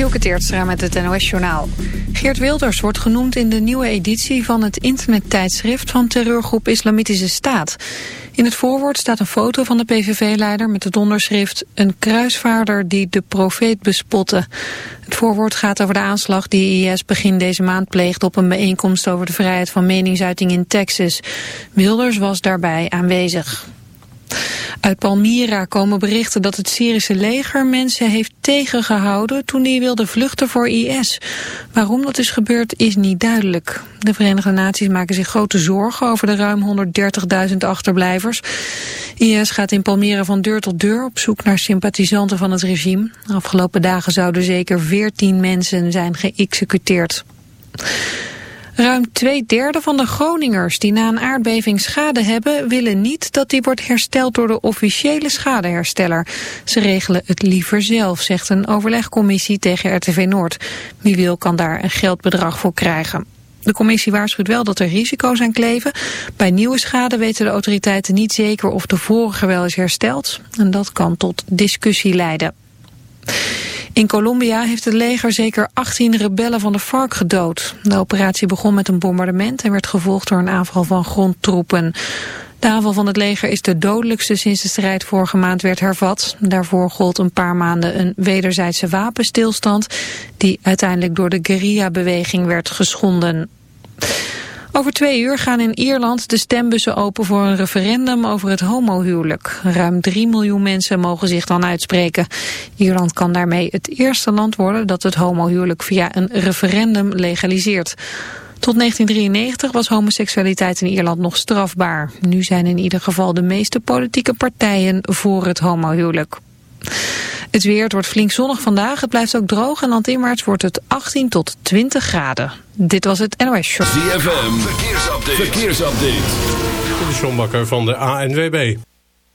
Dielke Teertstra met het NOS-journaal. Geert Wilders wordt genoemd in de nieuwe editie van het internettijdschrift van terreurgroep Islamitische Staat. In het voorwoord staat een foto van de PVV-leider met het onderschrift... een kruisvaarder die de profeet bespotte. Het voorwoord gaat over de aanslag die IS begin deze maand pleegde... op een bijeenkomst over de vrijheid van meningsuiting in Texas. Wilders was daarbij aanwezig. Uit Palmyra komen berichten dat het Syrische leger mensen heeft tegengehouden toen die wilden vluchten voor IS. Waarom dat is gebeurd is niet duidelijk. De Verenigde Naties maken zich grote zorgen over de ruim 130.000 achterblijvers. IS gaat in Palmyra van deur tot deur op zoek naar sympathisanten van het regime. De afgelopen dagen zouden zeker 14 mensen zijn geëxecuteerd. Ruim twee derde van de Groningers die na een aardbeving schade hebben... willen niet dat die wordt hersteld door de officiële schadehersteller. Ze regelen het liever zelf, zegt een overlegcommissie tegen RTV Noord. Wie wil kan daar een geldbedrag voor krijgen. De commissie waarschuwt wel dat er risico's aan kleven. Bij nieuwe schade weten de autoriteiten niet zeker of de vorige wel is hersteld. En dat kan tot discussie leiden. In Colombia heeft het leger zeker 18 rebellen van de FARC gedood. De operatie begon met een bombardement en werd gevolgd door een aanval van grondtroepen. De aanval van het leger is de dodelijkste sinds de strijd vorige maand werd hervat. Daarvoor gold een paar maanden een wederzijdse wapenstilstand... die uiteindelijk door de guerrilla-beweging werd geschonden. Over twee uur gaan in Ierland de stembussen open voor een referendum over het homohuwelijk. Ruim 3 miljoen mensen mogen zich dan uitspreken. Ierland kan daarmee het eerste land worden dat het homohuwelijk via een referendum legaliseert. Tot 1993 was homoseksualiteit in Ierland nog strafbaar. Nu zijn in ieder geval de meeste politieke partijen voor het homohuwelijk. Het weer, het wordt flink zonnig vandaag. Het blijft ook droog en landinwaarts wordt het 18 tot 20 graden. Dit was het NOS Show. ZFM, verkeersupdate. verkeersupdate. De Sjombakker van de ANWB.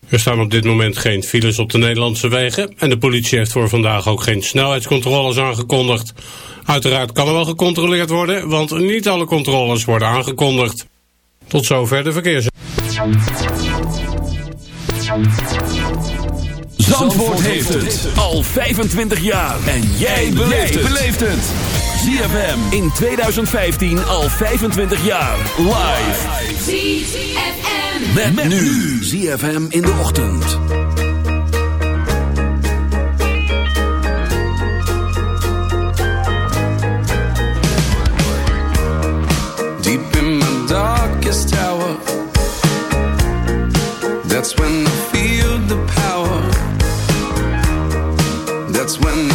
Er staan op dit moment geen files op de Nederlandse wegen... en de politie heeft voor vandaag ook geen snelheidscontroles aangekondigd. Uiteraard kan er wel gecontroleerd worden... want niet alle controles worden aangekondigd. Tot zover de verkeers. Zandvoort heeft het al 25 jaar. En jij beleeft het. ZFM in 2015 al 25 jaar. Live. ZFM. Met, met nu. ZFM in de ochtend. Deep in my darkest tower. That's when I feel the power. That's when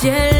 cielo.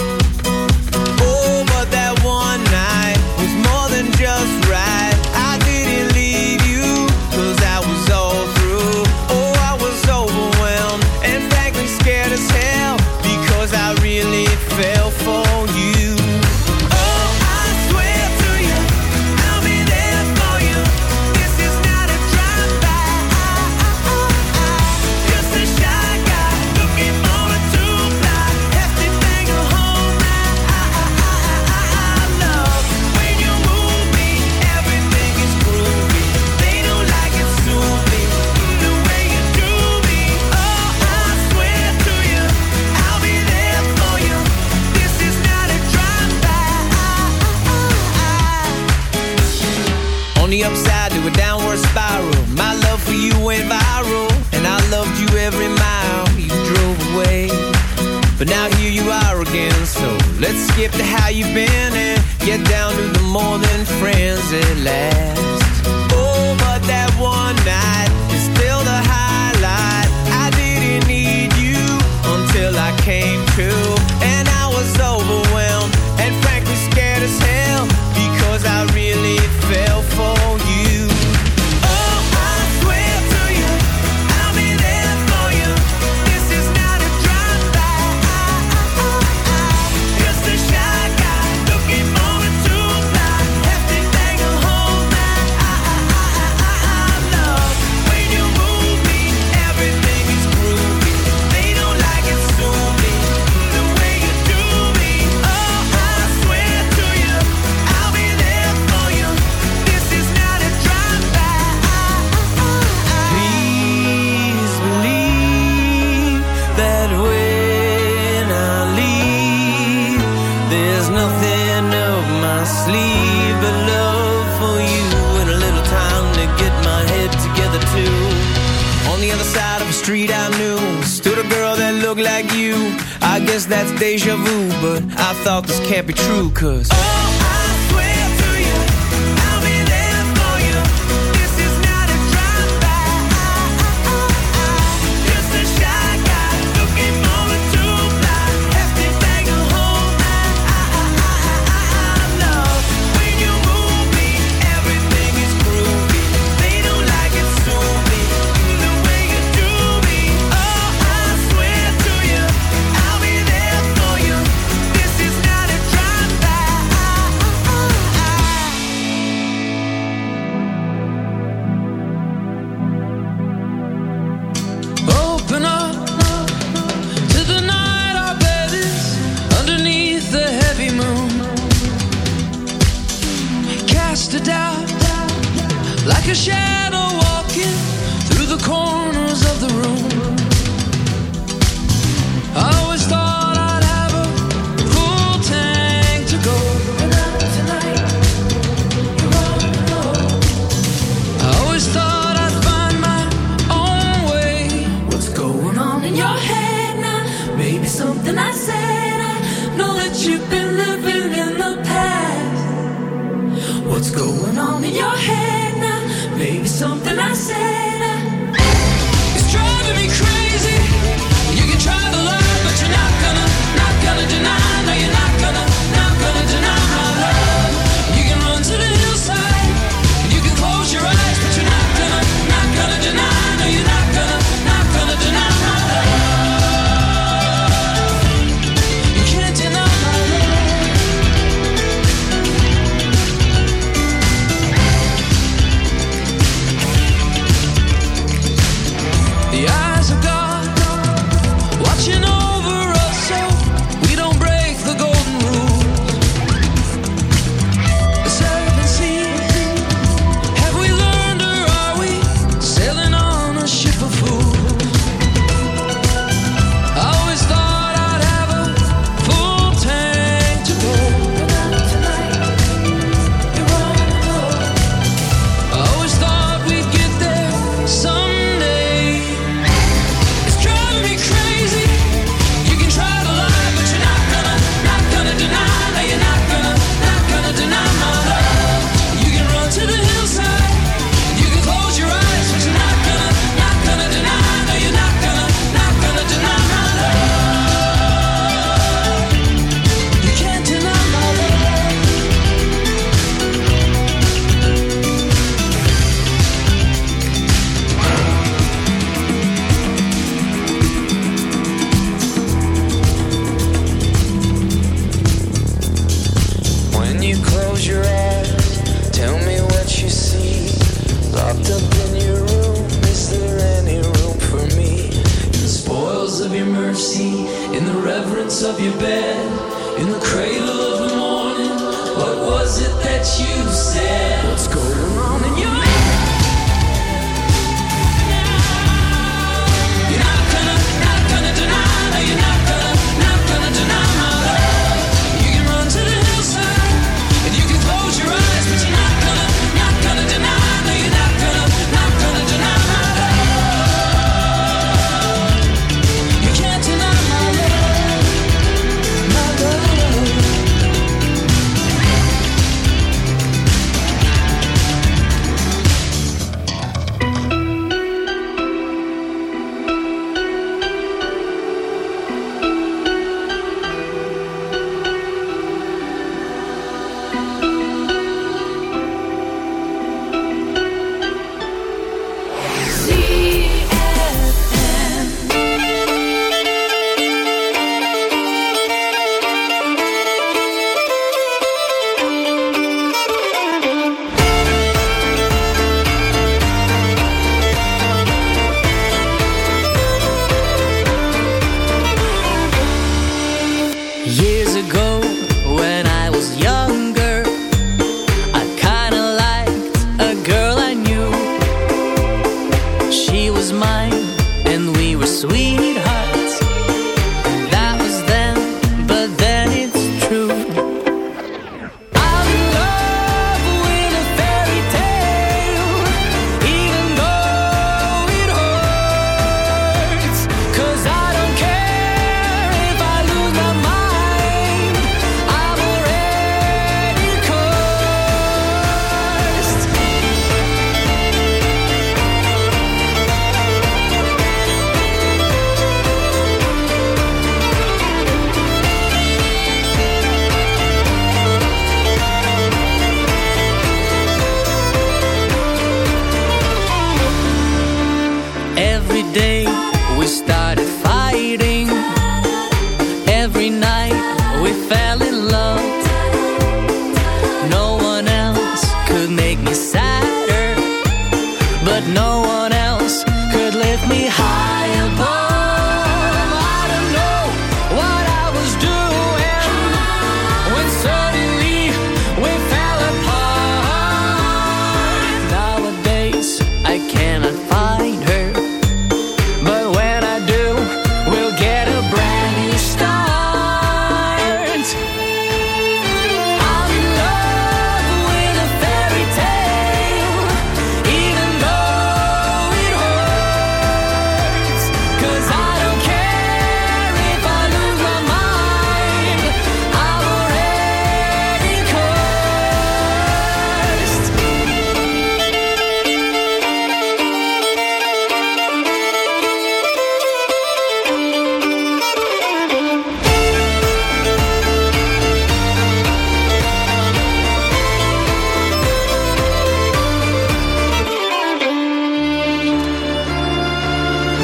cause.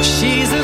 She's a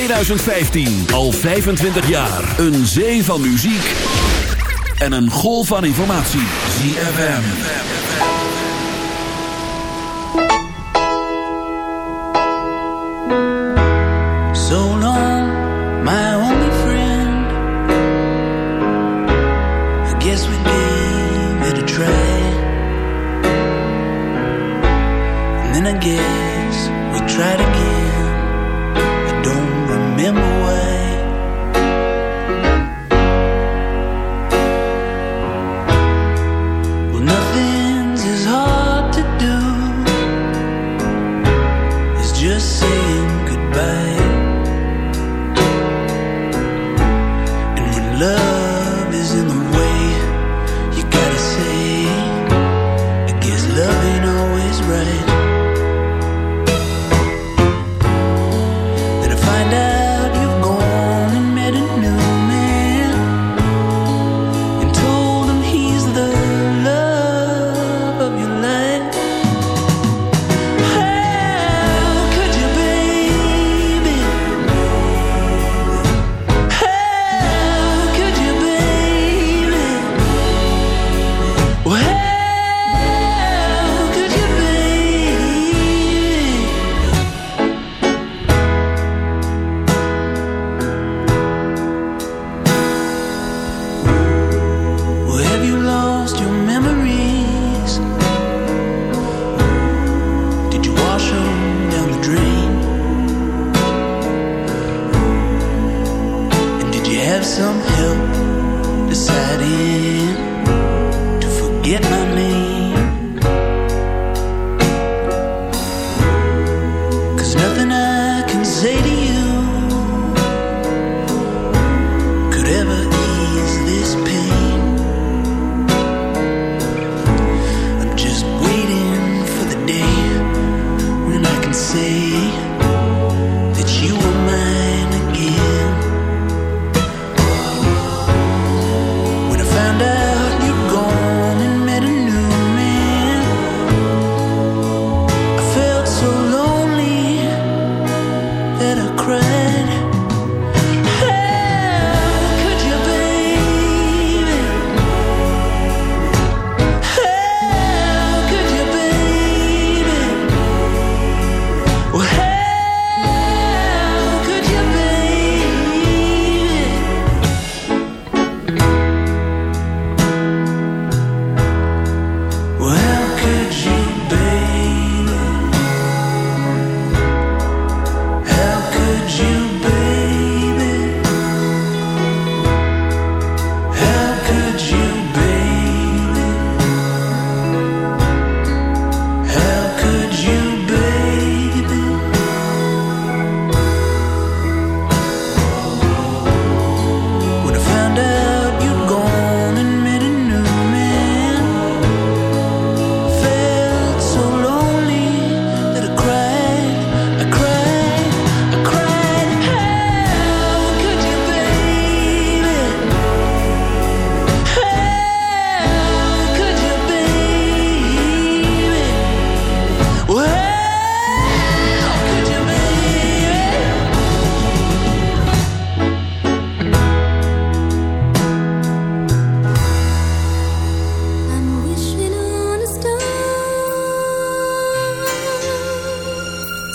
2015. Al 25 jaar. Een zee van muziek. En een golf van informatie. ZFM. So long, my only friend. I guess we gave it a try. And then again.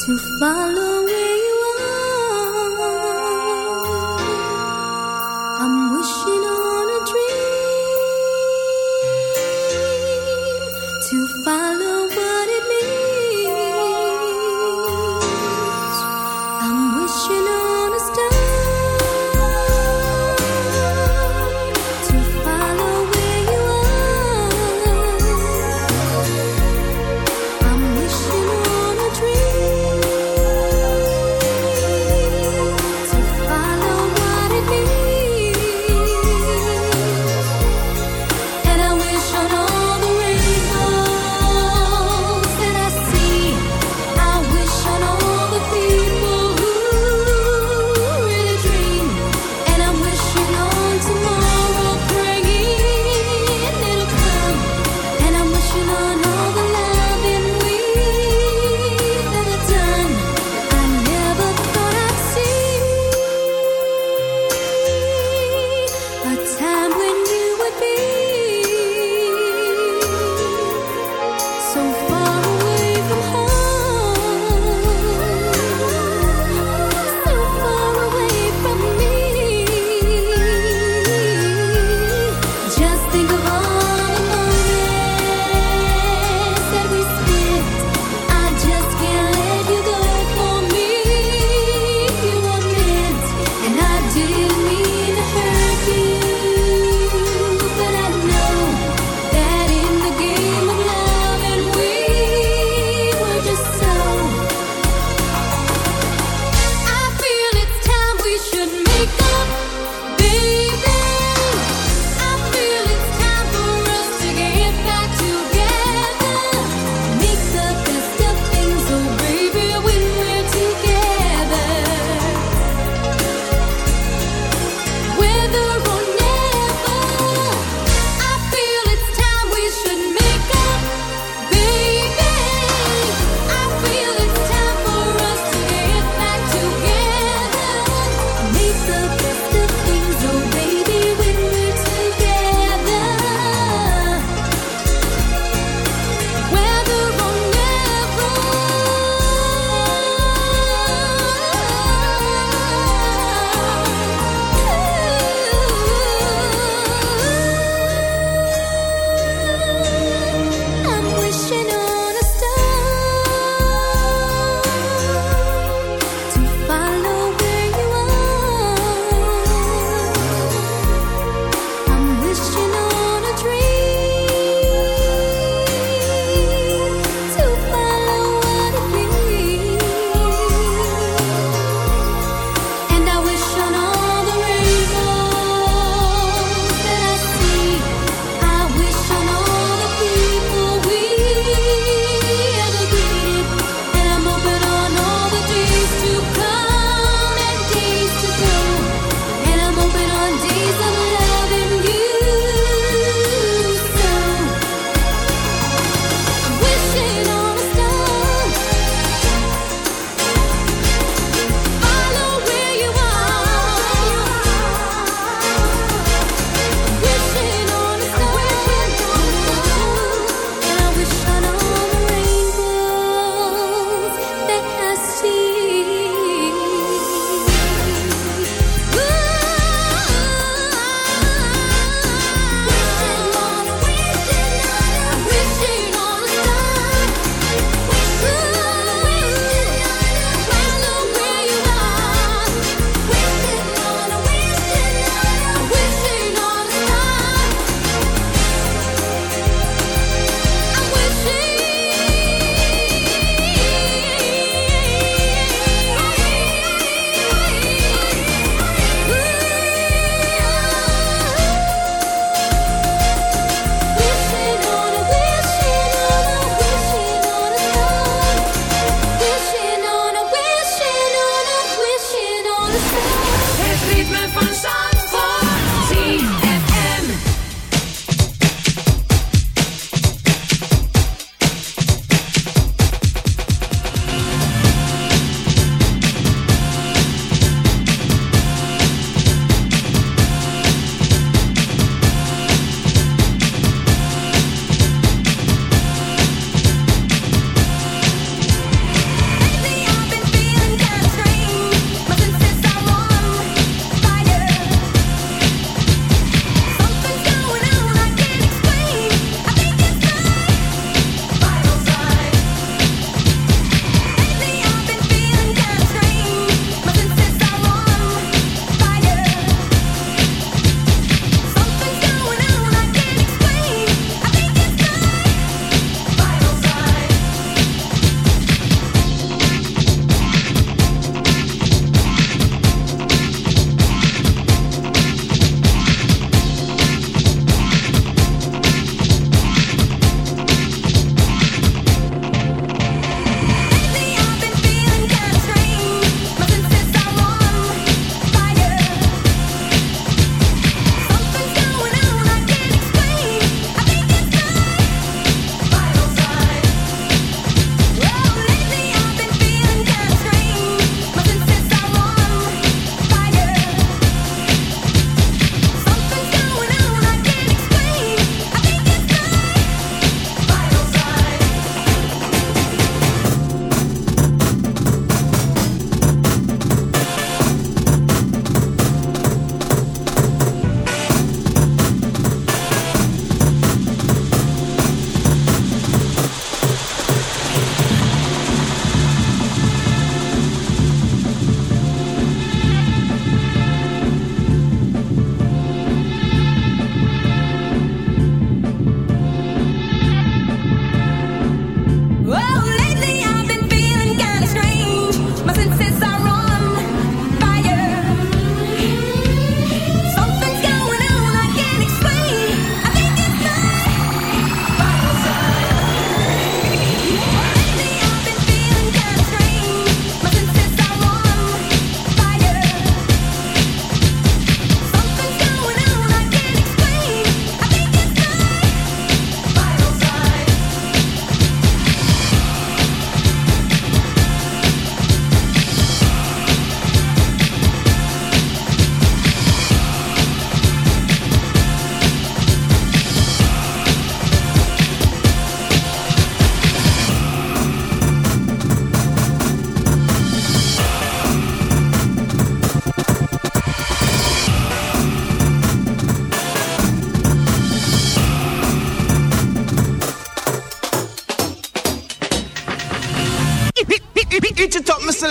To follow where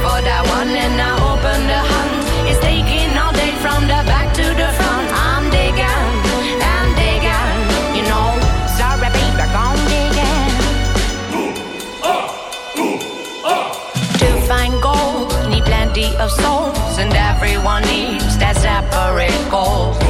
for that one and I open the hunt. It's taking all day from the back to the front. I'm digging, I'm digging, you know. Sorry, baby, gone digging. Boom, up, boom. To find gold, need plenty of souls, and everyone needs that separate gold.